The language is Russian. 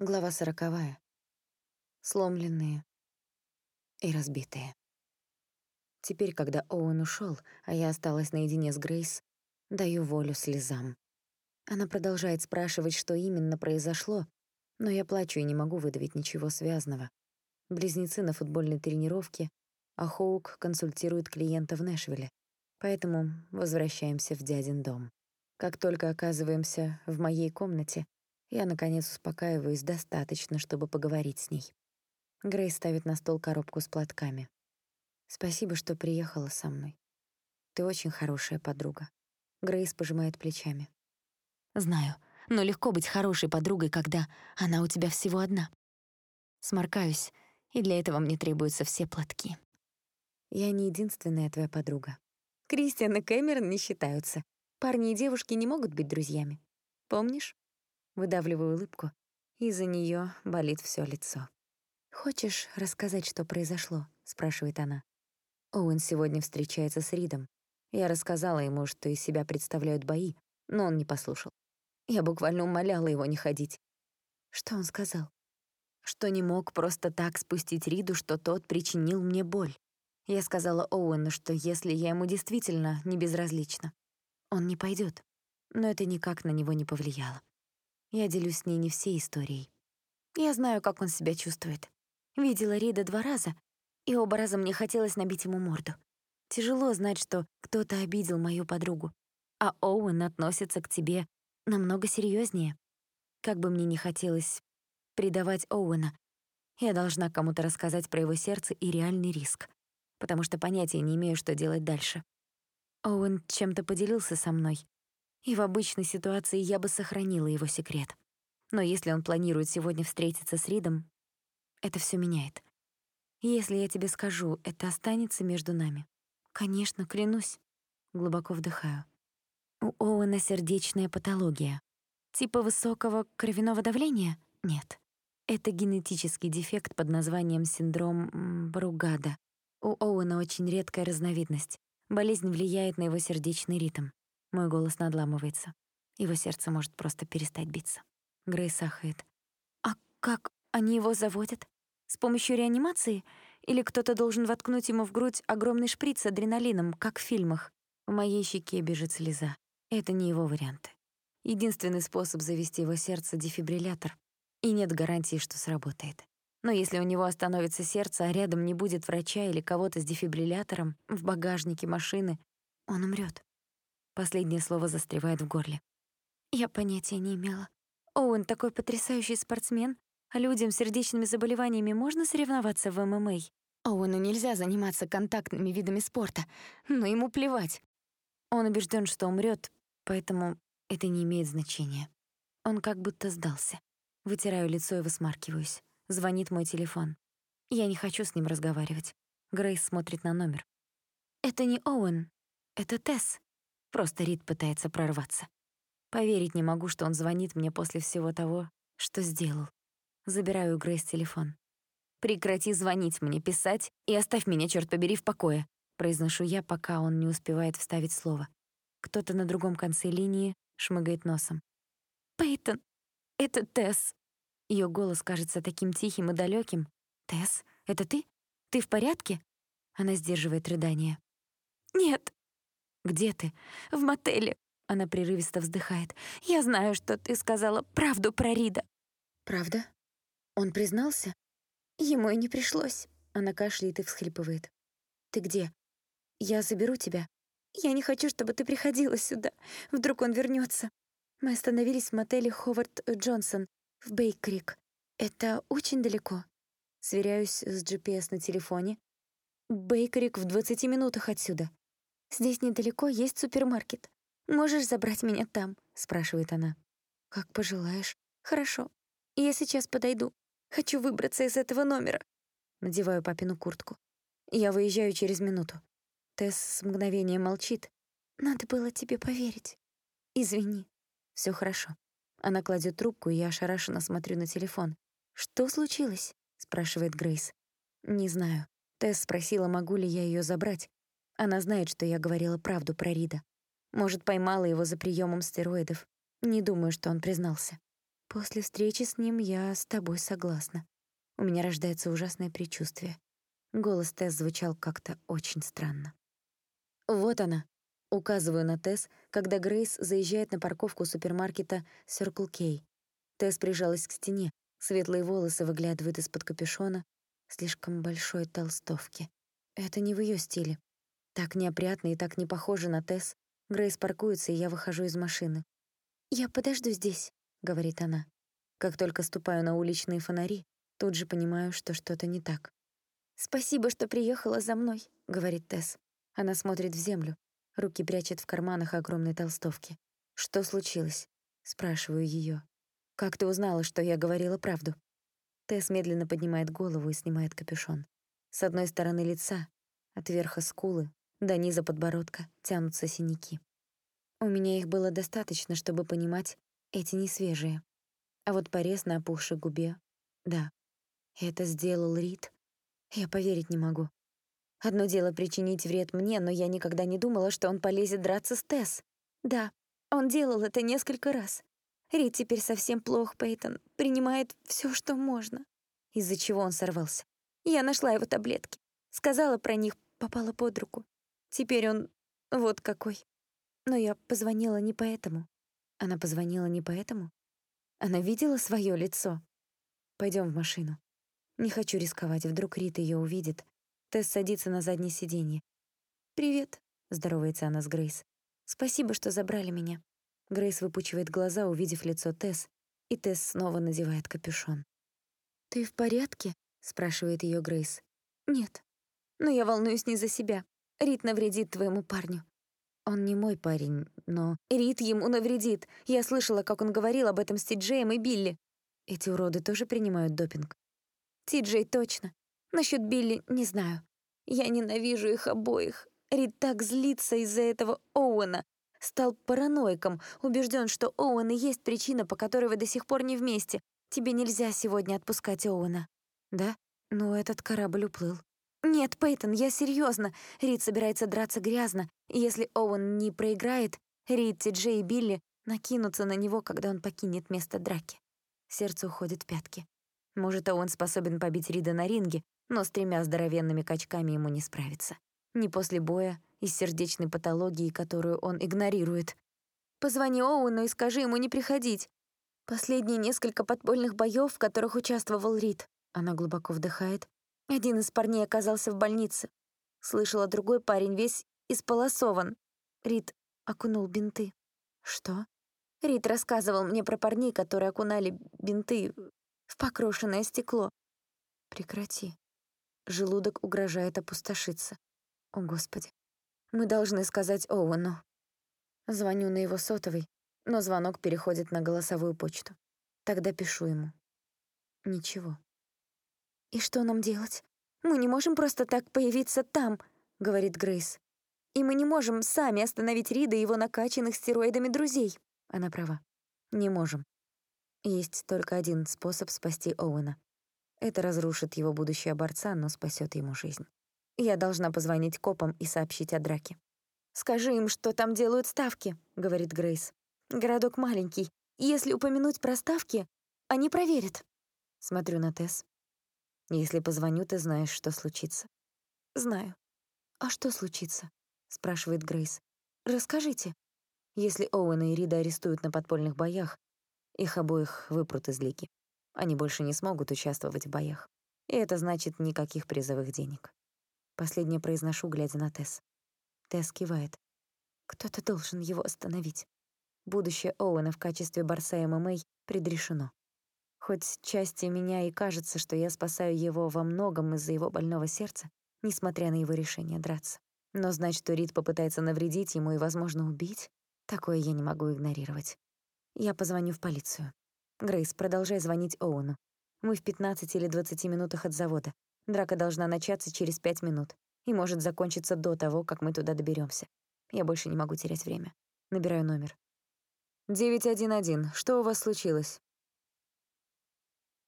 Глава сороковая. Сломленные и разбитые. Теперь, когда Оуэн ушел, а я осталась наедине с Грейс, даю волю слезам. Она продолжает спрашивать, что именно произошло, но я плачу и не могу выдавить ничего связанного. Близнецы на футбольной тренировке, а Хоук консультирует клиента в Нэшвилле. Поэтому возвращаемся в дядин дом. Как только оказываемся в моей комнате, я, наконец, успокаиваюсь достаточно, чтобы поговорить с ней. Грейс ставит на стол коробку с платками. «Спасибо, что приехала со мной. Ты очень хорошая подруга». Грейс пожимает плечами. «Знаю, но легко быть хорошей подругой, когда она у тебя всего одна». Сморкаюсь, и для этого мне требуются все платки. «Я не единственная твоя подруга. Кристиан и Кэмерон не считаются. Парни и девушки не могут быть друзьями. Помнишь?» Выдавливаю улыбку, и за неё болит всё лицо. «Хочешь рассказать, что произошло?» — спрашивает она. Оуэн сегодня встречается с Ридом. Я рассказала ему, что из себя представляют бои, но он не послушал. Я буквально умоляла его не ходить. Что он сказал? Что не мог просто так спустить Риду, что тот причинил мне боль. Я сказала Оуэну, что если я ему действительно не безразлична, он не пойдет. Но это никак на него не повлияло. Я делюсь с ней не всей историей. Я знаю, как он себя чувствует. Видела Рида два раза, и оба раза мне хотелось набить ему морду. Тяжело знать, что кто-то обидел мою подругу, а Оуэн относится к тебе намного серьезнее. Как бы мне ни хотелось предавать Оуэна, я должна кому-то рассказать про его сердце и реальный риск, потому что понятия не имею, что делать дальше. Оуэн чем-то поделился со мной, и в обычной ситуации я бы сохранила его секрет. Но если он планирует сегодня встретиться с Ридом, это все меняет. Если я тебе скажу, это останется между нами. Конечно, клянусь. Глубоко вдыхаю. У Оуэна сердечная патология. Типа высокого кровяного давления? Нет. Это генетический дефект под названием синдром Бругада. У Оуэна очень редкая разновидность. Болезнь влияет на его сердечный ритм. Мой голос надламывается. Его сердце может просто перестать биться. Грейс ахает. «А как они его заводят? С помощью реанимации? Или кто-то должен воткнуть ему в грудь огромный шприц с адреналином, как в фильмах?» В моей щеке бежит слеза. Это не его варианты. Единственный способ завести его сердце — дефибриллятор. И нет гарантии, что сработает. Но если у него остановится сердце, а рядом не будет врача или кого-то с дефибриллятором в багажнике машины, он умрет. Последнее слово застревает в горле. Я понятия не имела. Оуэн такой потрясающий спортсмен. А людям с сердечными заболеваниями можно соревноваться в ММА? Оуэну нельзя заниматься контактными видами спорта, но ему плевать. Он убежден, что умрет, поэтому это не имеет значения. Он как будто сдался. Вытираю лицо и высмаркиваюсь. Звонит мой телефон. Я не хочу с ним разговаривать. Грейс смотрит на номер. «Это не Оуэн, это Тесс». Просто Рид пытается прорваться. Поверить не могу, что он звонит мне после всего того, что сделал. Забираю у Грейс телефон. «Прекрати звонить мне, писать и оставь меня, черт побери, в покое», произношу я, пока он не успевает вставить слово. Кто-то на другом конце линии шмыгает носом. «Пейтон, это Тесс». Ее голос кажется таким тихим и далеким. «Тесс, это ты? Ты в порядке?» Она сдерживает рыдание. «Нет, «Где ты?» «В мотеле». Она прерывисто вздыхает. «Я знаю, что ты сказала правду про Рида». «Правда? Он признался?» «Ему и не пришлось». Она кашляет и всхлипывает. «Ты где? Я заберу тебя. Я не хочу, чтобы ты приходила сюда. Вдруг он вернется. Мы остановились в мотеле Ховард Джонсон в Бейкрик. Это очень далеко. Сверяюсь с GPS на телефоне. Бейкрик в 20 минутах отсюда. Здесь недалеко есть супермаркет. Можешь забрать меня там?» — спрашивает она. «Как пожелаешь. Хорошо. Я сейчас подойду. Хочу выбраться из этого номера». Надеваю папину куртку. Я выезжаю через минуту. Тесс с мгновением молчит. «Надо было тебе поверить. Извини. Все хорошо». Она кладет трубку, и я ошарашенно смотрю на телефон. «Что случилось?» — спрашивает Грейс. «Не знаю. Тесс спросила, могу ли я ее забрать. Она знает, что я говорила правду про Рида. Может, поймала его за приемом стероидов. Не думаю, что он признался. После встречи с ним я с тобой согласна. У меня рождается ужасное предчувствие. Голос Тесс звучал как-то очень странно. Вот она. Указываю на Тесс, когда Грейс заезжает на парковку супермаркета Circle K. Тесс прижалась к стене, светлые волосы выглядывают из-под капюшона, слишком большой толстовки. Это не в ее стиле. Так неопрятно и так не похоже на Тесс. Грейс паркуется, и я выхожу из машины. «Я подожду здесь», — говорит она. Как только ступаю на уличные фонари, тут же понимаю, что что-то не так. «Спасибо, что приехала за мной», — говорит Тесс. Она смотрит в землю, руки прячет в карманах огромной толстовки. «Что случилось?» — спрашиваю ее. «Как ты узнала, что я говорила правду?» Тесс медленно поднимает голову и снимает капюшон. С одной стороны лица, от верха скулы до низа подбородка, тянутся синяки. У меня их было достаточно, чтобы понимать, эти не свежие. А вот порез на опухшей губе — да. Это сделал Рид. Я поверить не могу. Одно дело причинить вред мне, но я никогда не думала, что он полезет драться с Тесс. Да, он делал это несколько раз. Рид теперь совсем плох, Пейтон. Принимает все, что можно. Из-за чего он сорвался. Я нашла его таблетки. Сказала про них, попала под руку. Теперь он вот какой. Но я позвонила не поэтому. Она позвонила не поэтому? Она видела свое лицо? Пойдем в машину. Не хочу рисковать, вдруг Рит ее увидит. Тесс садится на заднее сиденье. «Привет», — здоровается она с Грейс. «Спасибо, что забрали меня». Грейс выпучивает глаза, увидев лицо Тесс, и Тесс снова надевает капюшон. «Ты в порядке?» — спрашивает ее Грейс. «Нет. Но я волнуюсь не за себя. Рит навредит твоему парню. Он не мой парень, но... Рит ему навредит. Я слышала, как он говорил об этом с Ти-Джеем и Билли. Эти уроды тоже принимают допинг? Ти-Джей точно. Насчет Билли не знаю. Я ненавижу их обоих. Рид так злится из-за этого Оуэна. Стал параноиком, убежден, что Оуэн и есть причина, по которой вы до сих пор не вместе. Тебе нельзя сегодня отпускать Оуэна. Да? Но этот корабль уплыл. «Нет, Пейтон, я серьезно. Рид собирается драться грязно, если Оуэн не проиграет, Рид, Ти-Джей и Билли накинутся на него, когда он покинет место драки». Сердце уходит в пятки. Может, Оуэн способен побить Рида на ринге, но с тремя здоровенными качками ему не справиться. Не после боя и с сердечной патологией, которую он игнорирует. «Позвони Оуэну и скажи ему не приходить. Последние несколько подпольных боёв, в которых участвовал Рид». Она глубоко вдыхает один из парней оказался в больнице. Слышала, другой парень весь исполосован. Рид окунул бинты. Что? Рид рассказывал мне про парней, которые окунали бинты в покрошенное стекло. Прекрати. Желудок угрожает опустошиться. О, Господи. Мы должны сказать Оуэну. Звоню на его сотовый, но звонок переходит на голосовую почту. Тогда пишу ему. Ничего. «И что нам делать? Мы не можем просто так появиться там», — говорит Грейс. «И мы не можем сами остановить Рида и его накачанных стероидами друзей». Она права. Не можем. Есть только один способ спасти Оуэна. Это разрушит его будущее борца, но спасет ему жизнь. Я должна позвонить копам и сообщить о драке. «Скажи им, что там делают ставки», — говорит Грейс. «Городок маленький. Если упомянуть про ставки, они проверят». Смотрю на Тесс. Если позвоню, ты знаешь, что случится. Знаю. А что случится? спрашивает Грейс. Расскажите. Если Оуэна и Рида арестуют на подпольных боях, их обоих выпрут из лиги. Они больше не смогут участвовать в боях. И это значит никаких призовых денег. Последнее произношу, глядя на Тесс. Тесс кивает. Кто-то должен его остановить. Будущее Оуэна в качестве борца ММА предрешено. Хоть части меня и кажется, что я спасаю его во многом из-за его больного сердца, несмотря на его решение драться. Но знать, что Рид попытается навредить ему и, возможно, убить, такое я не могу игнорировать. Я позвоню в полицию. Грейс, продолжай звонить Оуэну. Мы в 15 или 20 минутах от завода. Драка должна начаться через 5 минут и может закончиться до того, как мы туда доберемся. Я больше не могу терять время. Набираю номер. «911. Что у вас случилось?»